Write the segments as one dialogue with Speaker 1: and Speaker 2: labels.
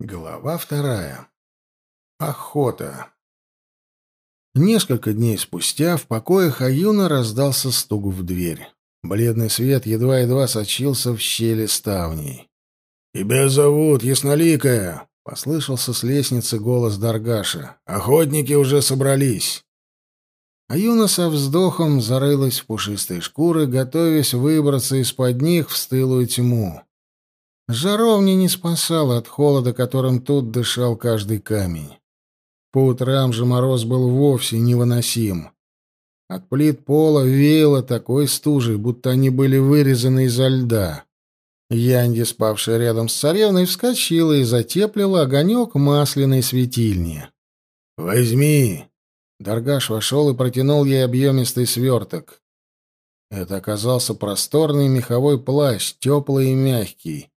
Speaker 1: Глава вторая. Охота. Несколько дней спустя в покоях Аюна раздался стук в дверь. Бледный свет едва-едва сочился в щели ставней. «Тебя зовут, Ясноликая!» — послышался с лестницы голос Даргаша. «Охотники уже собрались!» Аюна со вздохом зарылась в пушистые шкуры, готовясь выбраться из-под них в стылую тьму. Жаровня не спасала от холода, которым тут дышал каждый камень. По утрам же мороз был вовсе невыносим. От плит пола веяло такой стужей, будто они были вырезаны изо льда. Янди, спавшая рядом с царевной, вскочила и затеплила огонек масляной светильни. «Возьми!» Даргаш вошел и протянул ей объемистый сверток. Это оказался просторный меховой плащ, теплый и мягкий.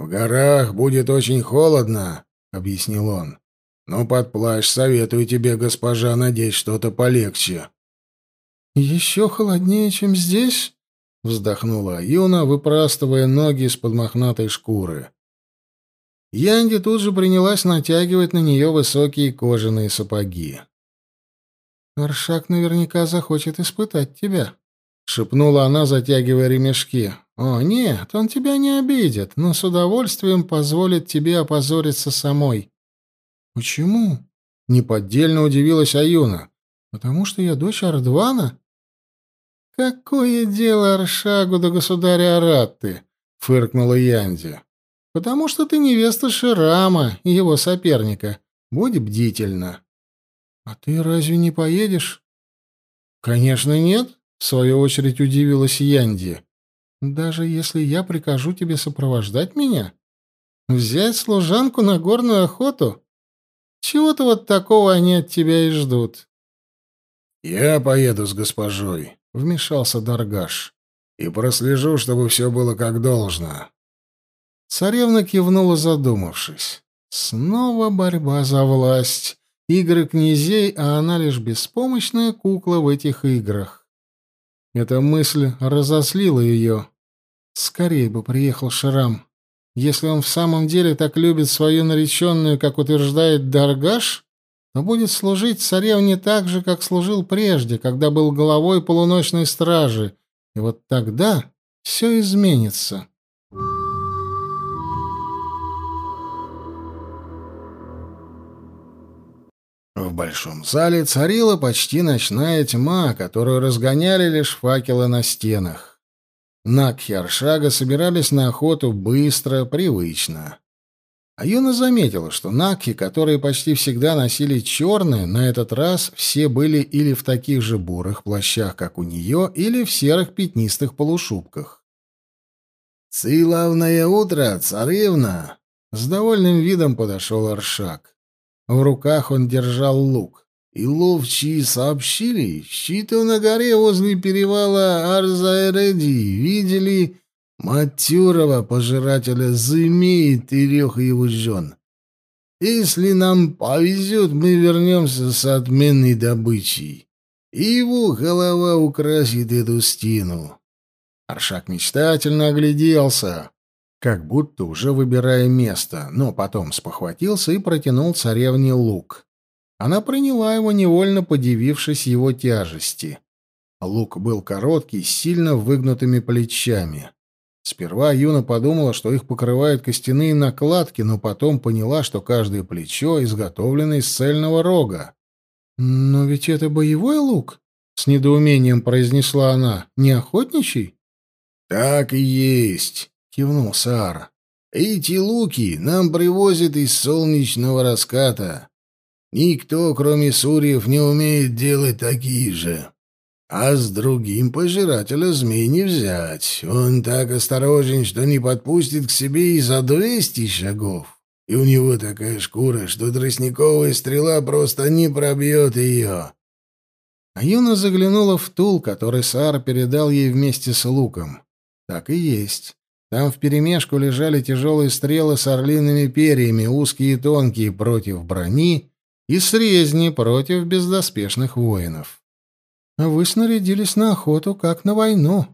Speaker 1: «В горах будет очень холодно», — объяснил он. «Но под плащ советую тебе, госпожа, надеть что-то полегче».
Speaker 2: «Еще холоднее, чем здесь?» — вздохнула Аюна, выпрастывая ноги из-под мохнатой шкуры. Янди тут же принялась натягивать на нее высокие кожаные сапоги. «Аршак наверняка захочет испытать тебя», — шепнула она, затягивая ремешки. «О, нет, он тебя не обидит, но с удовольствием позволит тебе опозориться самой». «Почему?» — неподдельно удивилась Аюна. «Потому что я дочь Ардвана?» «Какое дело Аршагу до государя Аратты?» — фыркнула Янди. «Потому что ты невеста Ширама его соперника. Будь бдительна». «А ты разве не поедешь?» «Конечно нет», — в свою очередь удивилась Янди. Даже если я прикажу тебе сопровождать меня? Взять служанку на горную охоту? Чего-то вот такого они от тебя и ждут.
Speaker 1: Я поеду с госпожой, вмешался Даргаш, и прослежу, чтобы все было как должно.
Speaker 2: Царевна кивнула, задумавшись. Снова борьба за власть. Игры князей, а она лишь беспомощная кукла в этих играх. Эта мысль разослила ее. Скорее бы приехал Шрам. Если он в самом деле так любит свою нареченную, как утверждает Даргаш, то будет служить царевне так же, как служил прежде, когда был головой полуночной стражи. И вот тогда все изменится.
Speaker 1: В большом зале царила почти ночная тьма, которую разгоняли лишь факелы на стенах. Накхи Аршага собирались на охоту быстро, привычно. А Юна заметила, что Накхи, которые почти всегда носили черные, на этот раз все были или в таких же бурых плащах, как у нее, или в серых пятнистых полушубках. «Славное утро, царевна!» С довольным видом подошел Аршак. В руках он держал лук. И ловчие сообщили, что на горе возле перевала Арзаэреди видели матерого пожирателя змеи трех его жен. Если нам повезет, мы вернемся с отменной добычей, и его голова украсит эту стену. Аршак мечтательно огляделся как будто уже выбирая место, но потом спохватился и протянул царевне лук. Она приняла его, невольно подивившись его тяжести. Лук был короткий, с сильно выгнутыми плечами. Сперва Юна подумала, что их покрывают костяные накладки, но потом поняла, что каждое плечо изготовлено из цельного рога. «Но ведь это боевой лук?» — с недоумением произнесла она. «Не охотничий?» «Так и есть», — кивнул Саар. «Эти луки нам привозят из солнечного раската. Никто, кроме сурьев, не умеет делать такие же. А с другим пожирателя змей не взять. Он так осторожен, что не подпустит к себе и за двести шагов. И у него такая шкура, что тростниковая стрела просто не пробьет ее». А Юна заглянула в тул, который Саар передал ей вместе с луком. Так и есть. Там вперемешку лежали тяжелые стрелы с орлиными перьями, узкие и тонкие, против брони, и срезни против бездоспешных воинов. А вы снарядились на охоту, как на войну.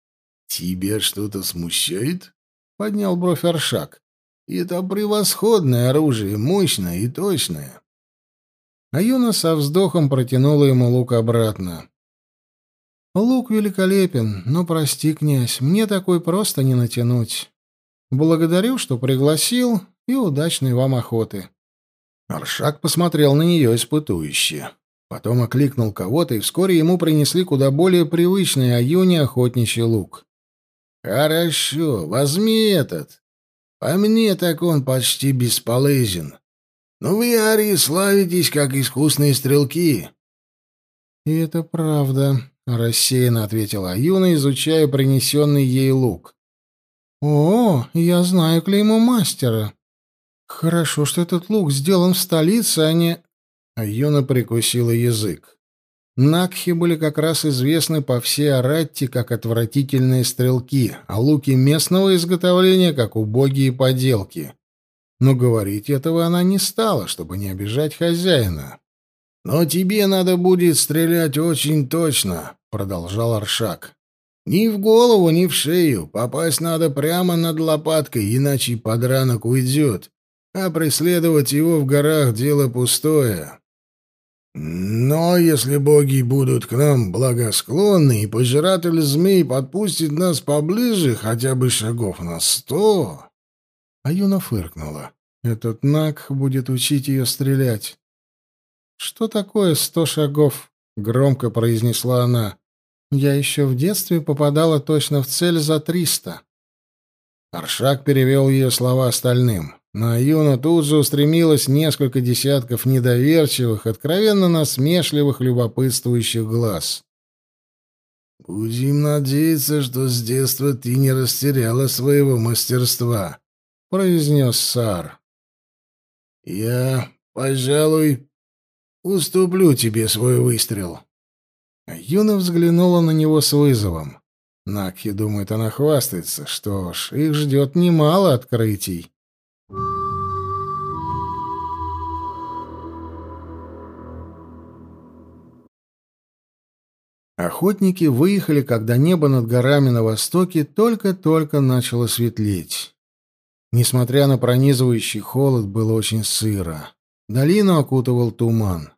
Speaker 1: — Тебя что-то смущает? — поднял бровь Аршак. — Это превосходное оружие, мощное и точное.
Speaker 2: А Юна со вздохом протянула ему лук обратно. «Лук великолепен, но прости, князь, мне такой просто не натянуть. Благодарю, что пригласил, и удачной вам охоты».
Speaker 1: Аршак посмотрел на нее испытующе. Потом окликнул кого-то, и вскоре ему принесли куда более привычный Аюне охотничий лук. «Хорошо, возьми этот. По мне так он почти бесполезен. Но вы, Арии, славитесь как искусные стрелки».
Speaker 2: «И это правда», — рассеянно ответила Аюна, изучая принесенный ей лук. «О, я знаю клеймо мастера. Хорошо, что этот лук сделан в столице, а не...» Аюна прикусила язык. Накхи были как раз известны по всей Аратте как отвратительные стрелки, а луки местного изготовления как убогие поделки. Но говорить этого она не стала, чтобы не обижать хозяина.
Speaker 1: «Но тебе надо будет стрелять очень точно», — продолжал Аршак. «Ни в голову, ни в шею. Попасть надо прямо над лопаткой, иначе подранок уйдет. А преследовать его в горах — дело пустое. Но если боги будут к нам благосклонны, и пожиратель змей подпустит нас поближе хотя бы шагов на сто...»
Speaker 2: А Юна фыркнула. «Этот Наг будет учить ее стрелять». «Что такое сто шагов?» — громко произнесла она. «Я еще в детстве попадала точно в цель за триста».
Speaker 1: Аршак перевел ее слова остальным. На Юну тут же устремилось несколько десятков недоверчивых, откровенно насмешливых, любопытствующих глаз. «Будем надеяться, что с детства ты не растеряла своего мастерства», — произнес Сар. «Я, пожалуй, уступлю тебе свой выстрел».
Speaker 2: Юна взглянула на него с вызовом. Накхи думает, она хвастается. Что ж, их ждет немало открытий. Охотники выехали, когда небо над горами на востоке только-только начало светлеть. Несмотря на пронизывающий холод, было очень сыро. Долину окутывал туман.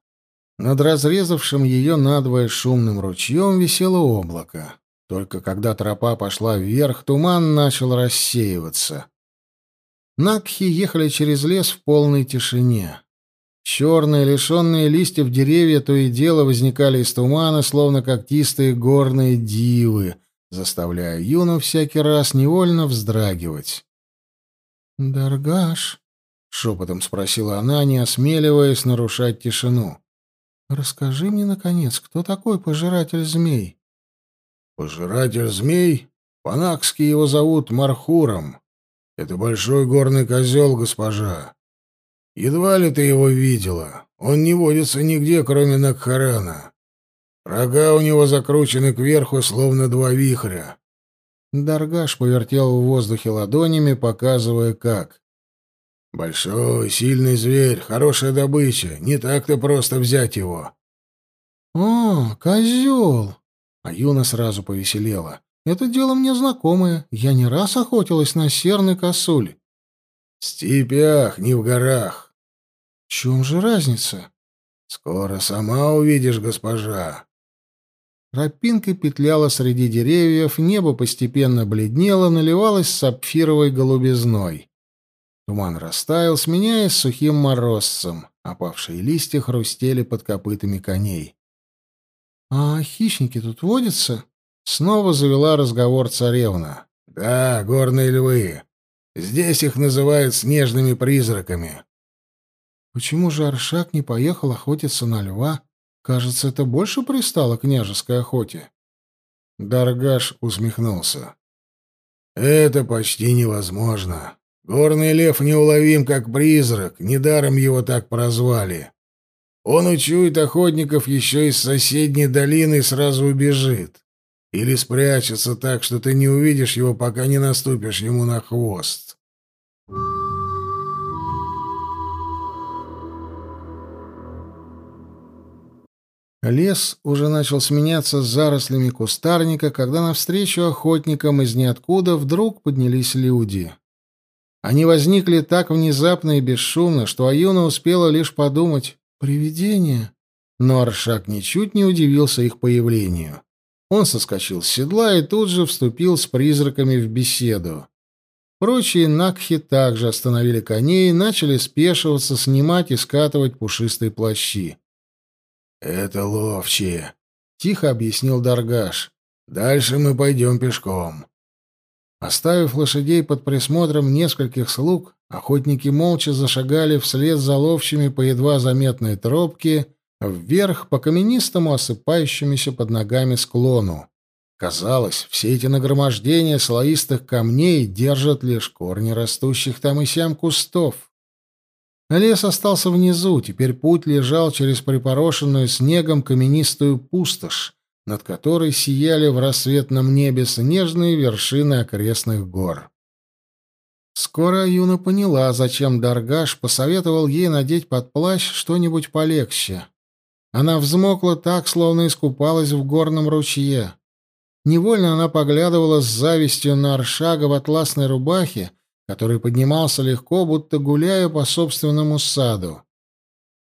Speaker 2: Над разрезавшим ее надвое шумным ручьем висело облако. Только когда тропа пошла вверх, туман начал рассеиваться. Накхи ехали через лес в полной тишине. Черные, лишенные листьев деревья то и дело возникали из тумана, словно когтистые горные дивы, заставляя Юну всякий раз невольно вздрагивать. «Даргаш», — шепотом спросила она, не осмеливаясь нарушать тишину, — «расскажи мне, наконец, кто такой пожиратель змей?»
Speaker 1: «Пожиратель змей? По-накски его зовут Мархуром. Это большой горный козел, госпожа. Едва ли ты его видела. Он не водится нигде, кроме Накхарана. Рога у него закручены кверху, словно два вихря.
Speaker 2: Даргаш повертел в воздухе ладонями, показывая как.
Speaker 1: «Большой, сильный зверь, хорошая добыча. Не так-то просто взять его».
Speaker 2: «О, козел!» А Юна сразу повеселела. «Это дело мне знакомое. Я не раз охотилась на серный косуль».
Speaker 1: «В степях, не в горах».
Speaker 2: «В чем же разница?»
Speaker 1: «Скоро сама увидишь, госпожа».
Speaker 2: Тропинка петляла среди деревьев, небо постепенно бледнело, наливалось сапфировой голубизной. Туман растаял, сменяясь сухим морозцем. Опавшие листья хрустели под копытами коней. «А хищники тут водятся?» Снова завела разговор царевна.
Speaker 1: «Да, горные львы. Здесь их называют снежными призраками».
Speaker 2: «Почему же Аршак не поехал охотиться на льва? Кажется, это больше пристало княжеской охоте».
Speaker 1: Даргаш усмехнулся. «Это почти невозможно. Горный лев неуловим, как призрак, недаром его так прозвали. Он учует охотников еще из соседней долины и сразу убежит. Или спрячется так, что ты не увидишь его, пока не наступишь ему на хвост.
Speaker 2: Лес уже начал сменяться с зарослями кустарника, когда навстречу охотникам из ниоткуда вдруг поднялись люди. Они возникли так внезапно и бесшумно, что Аюна успела лишь подумать «Привидение?». Но Аршак ничуть не удивился их появлению. Он соскочил с седла и тут же вступил с призраками в беседу. Прочие Накхи также остановили коней и начали спешиваться, снимать и скатывать пушистые плащи.
Speaker 1: «Это ловчие», — тихо объяснил Даргаш. «Дальше мы пойдем пешком».
Speaker 2: Оставив лошадей под присмотром нескольких слуг, охотники молча зашагали вслед за ловчими по едва заметной тропке вверх по каменистому осыпающемуся под ногами склону. Казалось, все эти нагромождения слоистых камней держат лишь корни растущих там и сям кустов. Лес остался внизу, теперь путь лежал через припорошенную снегом каменистую пустошь, над которой сияли в рассветном небе снежные вершины окрестных гор. Скоро Юна поняла, зачем Даргаш посоветовал ей надеть под плащ что-нибудь полегче. Она взмокла так, словно искупалась в горном ручье. Невольно она поглядывала с завистью на Аршага в атласной рубахе, который поднимался легко, будто гуляя по собственному саду.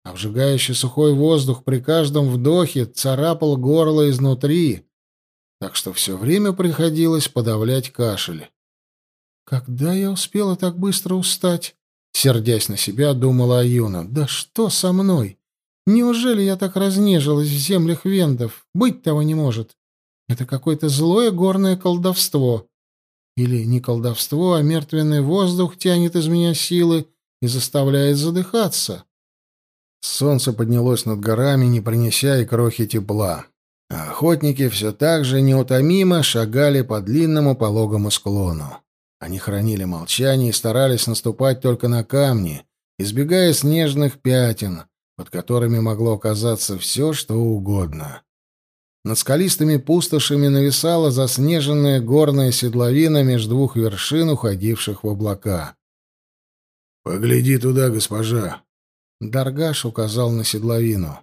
Speaker 2: Обжигающий сухой воздух при каждом вдохе царапал горло изнутри, так что все время приходилось подавлять кашель. «Когда я успела так быстро устать?» — сердясь на себя, думала Аюна. «Да что со мной? Неужели я так разнежилась в землях вендов? Быть того не может. Это какое-то злое горное колдовство. Или не колдовство, а мертвенный воздух тянет из меня силы и заставляет задыхаться. Солнце поднялось над горами, не принеся и крохи тепла. А охотники все так же неутомимо шагали по длинному пологому склону. Они хранили молчание и старались наступать только на камни, избегая снежных пятен, под которыми могло оказаться все, что угодно. Над скалистыми пустошами нависала заснеженная горная седловина между двух вершин, уходивших в облака.
Speaker 1: «Погляди туда, госпожа!»
Speaker 2: Даргаш указал на седловину.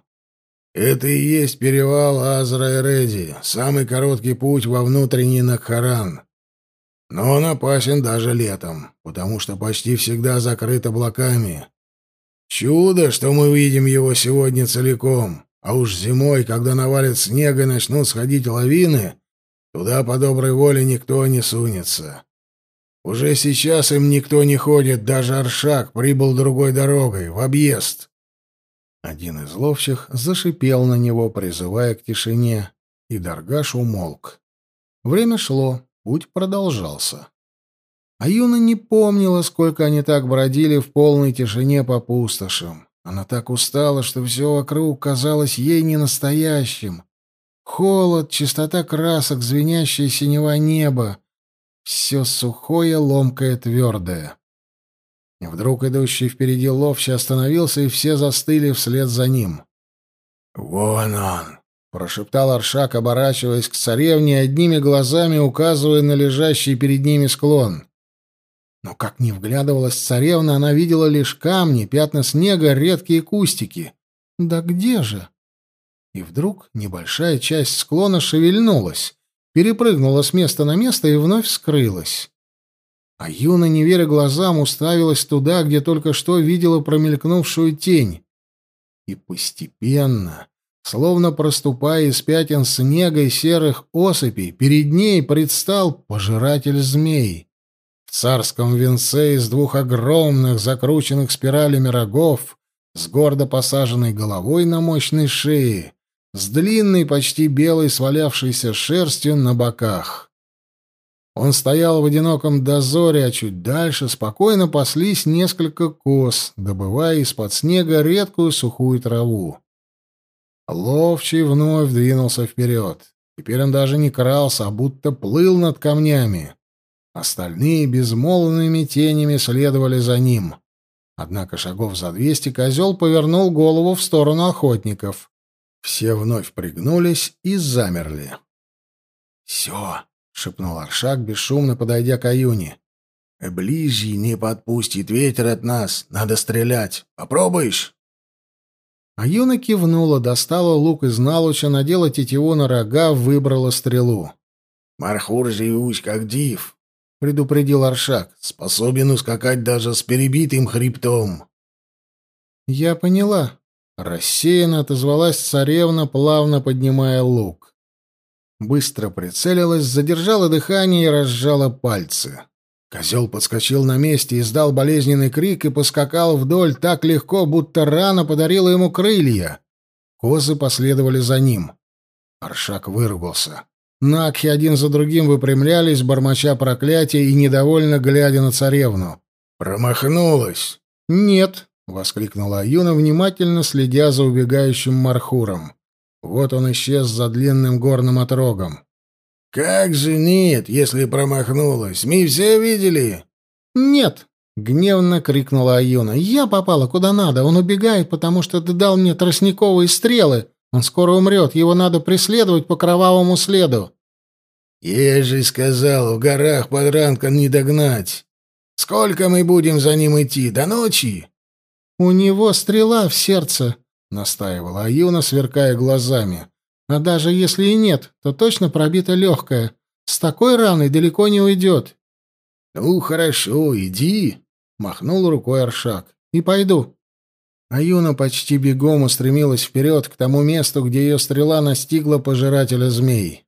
Speaker 1: «Это и есть перевал Азра-Эреди, самый короткий путь во внутренний Накхаран. Но он опасен даже летом, потому что почти всегда закрыт облаками. Чудо, что мы видим его сегодня целиком. А уж зимой, когда навалит снега и начнут сходить лавины, туда по доброй воле никто не сунется. Уже сейчас им никто не ходит, даже Аршак прибыл другой дорогой, в объезд.
Speaker 2: Один из ловчих зашипел на него, призывая к тишине, и Даргаш умолк. Время шло, путь продолжался. А Юна не помнила, сколько они так бродили в полной тишине по пустошам. Она так устала, что все вокруг казалось ей ненастоящим. Холод, чистота красок, звенящее синего неба — все сухое, ломкое, твердое. Вдруг идущий впереди ловче остановился, и все застыли вслед за ним.
Speaker 1: «Вон он!»
Speaker 2: — прошептал Аршак, оборачиваясь к царевне, одними глазами указывая на лежащий перед ними склон. Но как ни вглядывалась царевна, она видела лишь камни, пятна снега, редкие кустики. Да где же? И вдруг небольшая часть склона шевельнулась, перепрыгнула с места на место и вновь скрылась. А Юна, не веря глазам, уставилась туда, где только что видела промелькнувшую тень. И постепенно, словно проступая из пятен снега и серых осыпей, перед ней предстал пожиратель змей царском венце из двух огромных, закрученных спиралями рогов, с гордо посаженной головой на мощной шее, с длинной, почти белой, свалявшейся шерстью на боках. Он стоял в одиноком дозоре, а чуть дальше спокойно паслись несколько коз, добывая из-под снега редкую сухую траву. Ловчий вновь двинулся вперед. Теперь он даже не крался, а будто плыл над камнями. Остальные безмолвными тенями следовали за ним. Однако шагов за двести козел повернул голову в сторону охотников. Все вновь пригнулись и замерли.
Speaker 1: «Все», — шепнул Аршак, бесшумно подойдя к Аюне. «Ближний не подпустит ветер от нас. Надо стрелять. Попробуешь?»
Speaker 2: Аюна кивнула, достала лук из налуча, надела тетиву на рога, выбрала стрелу.
Speaker 1: «Мархур живусь, как див. — предупредил Аршак. «Способен ускакать даже с перебитым хребтом».
Speaker 2: «Я поняла», — рассеянно отозвалась царевна, плавно поднимая лук. Быстро прицелилась, задержала дыхание и разжала пальцы. Козел подскочил на месте, издал болезненный крик и поскакал вдоль так легко, будто рана подарила ему крылья. Козы последовали за ним. Аршак выругался. Накхи один за другим выпрямлялись, бормоча проклятия и недовольно глядя на царевну.
Speaker 1: «Промахнулась!»
Speaker 2: «Нет!» — воскликнула Аюна, внимательно следя за убегающим Мархуром. Вот он исчез за длинным горным отрогом.
Speaker 1: «Как же нет, если промахнулась? Мы все видели?»
Speaker 2: «Нет!» — гневно крикнула Аюна. «Я попала куда надо. Он убегает, потому что ты дал мне тростниковые стрелы. Он скоро умрет. Его надо преследовать по кровавому следу».
Speaker 1: «Я же сказал, в горах под ранком не догнать. Сколько мы будем за ним идти? До ночи?»
Speaker 2: «У него стрела в сердце», — настаивала Аюна, сверкая глазами. А даже если и нет, то точно пробита легкая. С такой раной далеко не уйдет.
Speaker 1: — Ну, хорошо, иди, — махнул рукой Аршак.
Speaker 2: — И пойду. Аюна почти бегом устремилась вперед к тому месту, где ее стрела настигла пожирателя змей.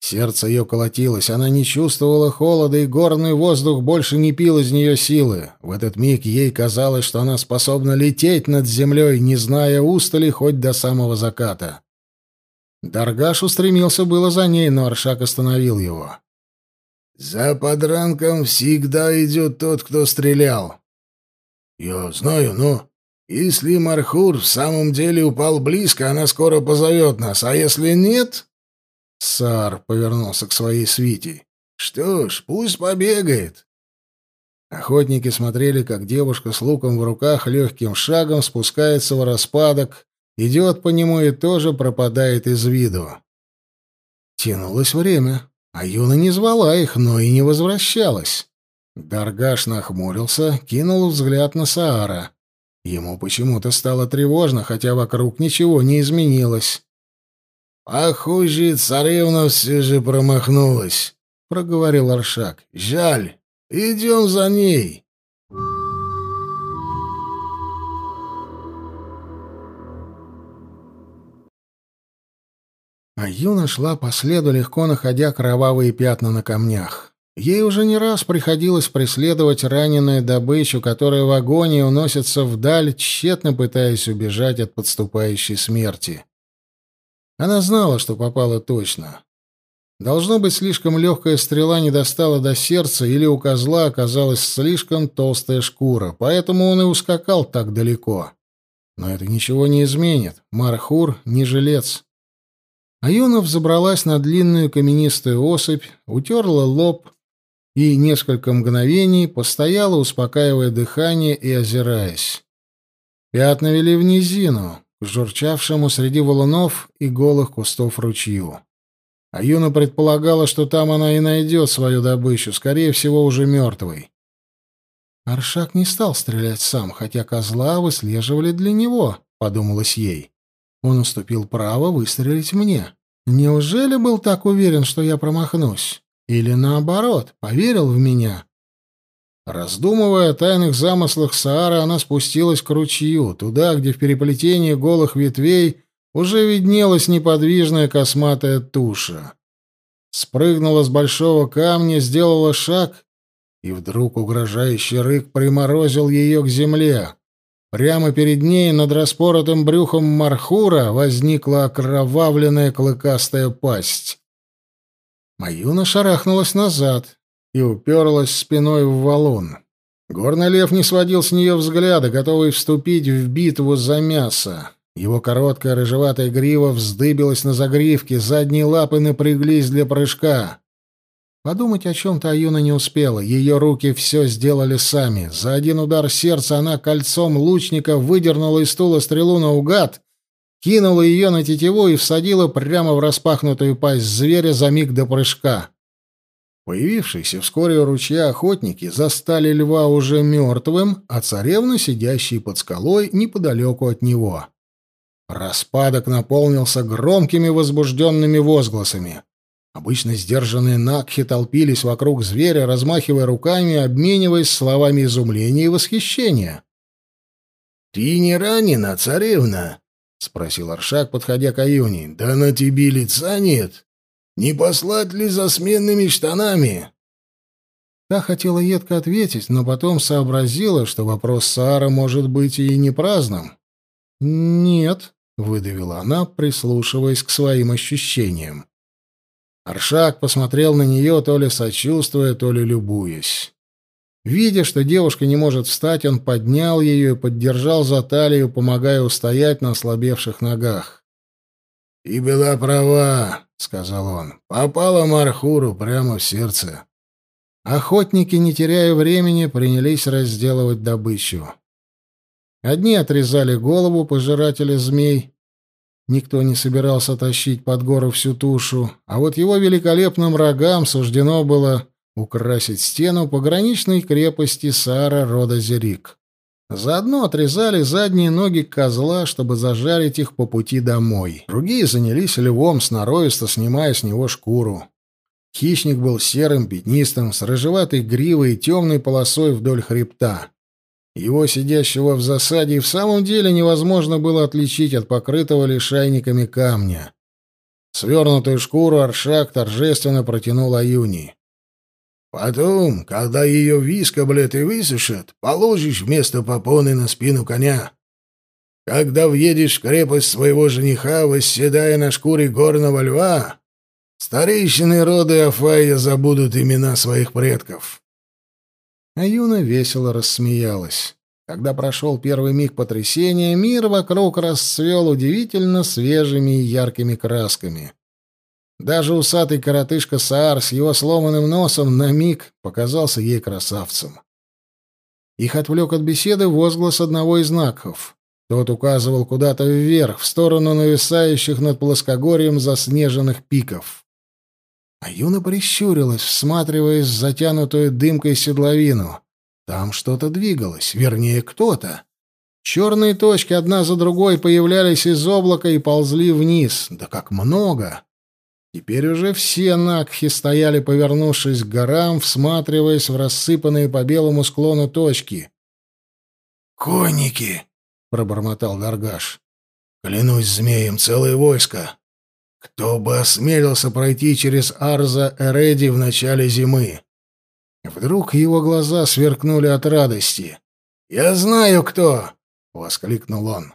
Speaker 2: Сердце ее колотилось, она не чувствовала холода, и горный воздух больше не пил из нее силы. В этот миг ей казалось, что она способна лететь над землей, не зная устали хоть до самого заката. Даргаш устремился было за ней, но Аршак остановил его.
Speaker 1: «За подранком всегда идет тот, кто стрелял». «Я знаю, но если Мархур в самом деле упал близко, она скоро позовет нас, а если нет...»
Speaker 2: Сар повернулся к своей свите.
Speaker 1: «Что ж, пусть побегает».
Speaker 2: Охотники смотрели, как девушка с луком в руках легким шагом спускается в распадок, идет по нему и тоже пропадает из виду. Тянулось время, а Юна не звала их, но и не возвращалась. Даргаш нахмурился, кинул взгляд на Саара. Ему почему-то стало тревожно, хотя вокруг ничего не изменилось.
Speaker 1: «Похоже, царевна все же промахнулась», — проговорил Аршак. «Жаль. Идем за ней».
Speaker 2: А Юна шла по следу, легко находя кровавые пятна на камнях. Ей уже не раз приходилось преследовать раненую добычу, которая в агонии уносится вдаль, тщетно пытаясь убежать от подступающей смерти. Она знала, что попала точно. Должно быть, слишком легкая стрела не достала до сердца, или у козла оказалась слишком толстая шкура, поэтому он и ускакал так далеко. Но это ничего не изменит. Мархур — не жилец. Аюна взобралась на длинную каменистую осыпь, утерла лоб и несколько мгновений постояла, успокаивая дыхание и озираясь. Пятна вели в низину, журчавшему среди валунов и голых кустов ручью. Аюна предполагала, что там она и найдет свою добычу, скорее всего, уже мертвой. Аршак не стал стрелять сам, хотя козла выслеживали для него, — подумалось ей. Он уступил право выстрелить мне. Неужели был так уверен, что я промахнусь? Или наоборот, поверил в меня? Раздумывая о тайных замыслах Саара, она спустилась к ручью, туда, где в переплетении голых ветвей уже виднелась неподвижная косматая туша. Спрыгнула с большого камня, сделала шаг, и вдруг угрожающий рык приморозил ее к земле. Прямо перед ней, над распоротым брюхом Мархура, возникла окровавленная клыкастая пасть. Маюна шарахнулась назад и уперлась спиной в валун. Горный лев не сводил с нее взгляда, готовый вступить в битву за мясо. Его короткая рыжеватая грива вздыбилась на загривке, задние лапы напряглись для прыжка. Подумать о чем-то Аюна не успела. Ее руки все сделали сами. За один удар сердца она кольцом лучника выдернула из стула стрелу наугад, кинула ее на тетиву и всадила прямо в распахнутую пасть зверя за миг до прыжка. Появившиеся вскоре у ручья охотники застали льва уже мертвым, а царевну, сидящей под скалой, неподалеку от него. Распадок наполнился громкими возбужденными возгласами. Обычно сдержанные Накхи толпились вокруг зверя, размахивая руками, обмениваясь словами изумления и восхищения.
Speaker 1: «Ты не ранена, царевна?» — спросил Аршак, подходя к Аюне. «Да на тебе лица нет. Не послать ли за сменными штанами?»
Speaker 2: Та хотела едко ответить, но потом сообразила, что вопрос Саара может быть и не праздным. «Нет», — выдавила она, прислушиваясь к своим ощущениям. Аршак посмотрел на нее, то ли сочувствуя, то ли любуясь. Видя, что девушка не может встать, он поднял ее и поддержал за талию, помогая устоять на ослабевших ногах.
Speaker 1: «И была права», — сказал он. «Попала Мархуру прямо в сердце».
Speaker 2: Охотники, не теряя времени, принялись разделывать добычу. Одни отрезали голову пожирателя змей. Никто не собирался тащить под гору всю тушу, а вот его великолепным рогам суждено было украсить стену пограничной крепости Сара рода Зерик. Заодно отрезали задние ноги козла, чтобы зажарить их по пути домой. Другие занялись львом, сноровисто снимая с него шкуру. Хищник был серым, пятнистым, с рыжеватой гривой и темной полосой вдоль хребта. Его, сидящего в засаде, в самом деле невозможно было отличить от покрытого лишайниками камня. Свернутую шкуру Аршак торжественно протянул Аюни.
Speaker 1: «Потом, когда ее вискоблеты высушат, положишь вместо попоны на спину коня. Когда въедешь в крепость своего жениха, восседая на шкуре горного льва, Старейшины рода Афая забудут имена своих предков.
Speaker 2: А Юна весело рассмеялась. Когда прошел первый миг потрясения, мир вокруг расцвел удивительно свежими и яркими красками. Даже усатый коротышка Саар с его сломанным носом на миг показался ей красавцем. Их отвлек от беседы возглас одного из знаков. Тот указывал куда-то вверх, в сторону нависающих над плоскогорьем заснеженных пиков. А Юна прищурилась, всматриваясь в затянутую дымкой седловину. Там что-то двигалось, вернее, кто-то. Черные точки одна за другой появлялись из облака и ползли вниз. Да как много! Теперь уже все Накхи стояли, повернувшись к горам, всматриваясь в рассыпанные по белому склону точки.
Speaker 1: «Конники!» — пробормотал Даргаш. «Клянусь змеем, целое войско!» Кто бы осмелился пройти через Арза Эреди в начале зимы?
Speaker 2: Вдруг его глаза сверкнули от радости.
Speaker 1: «Я знаю, кто!» — воскликнул он.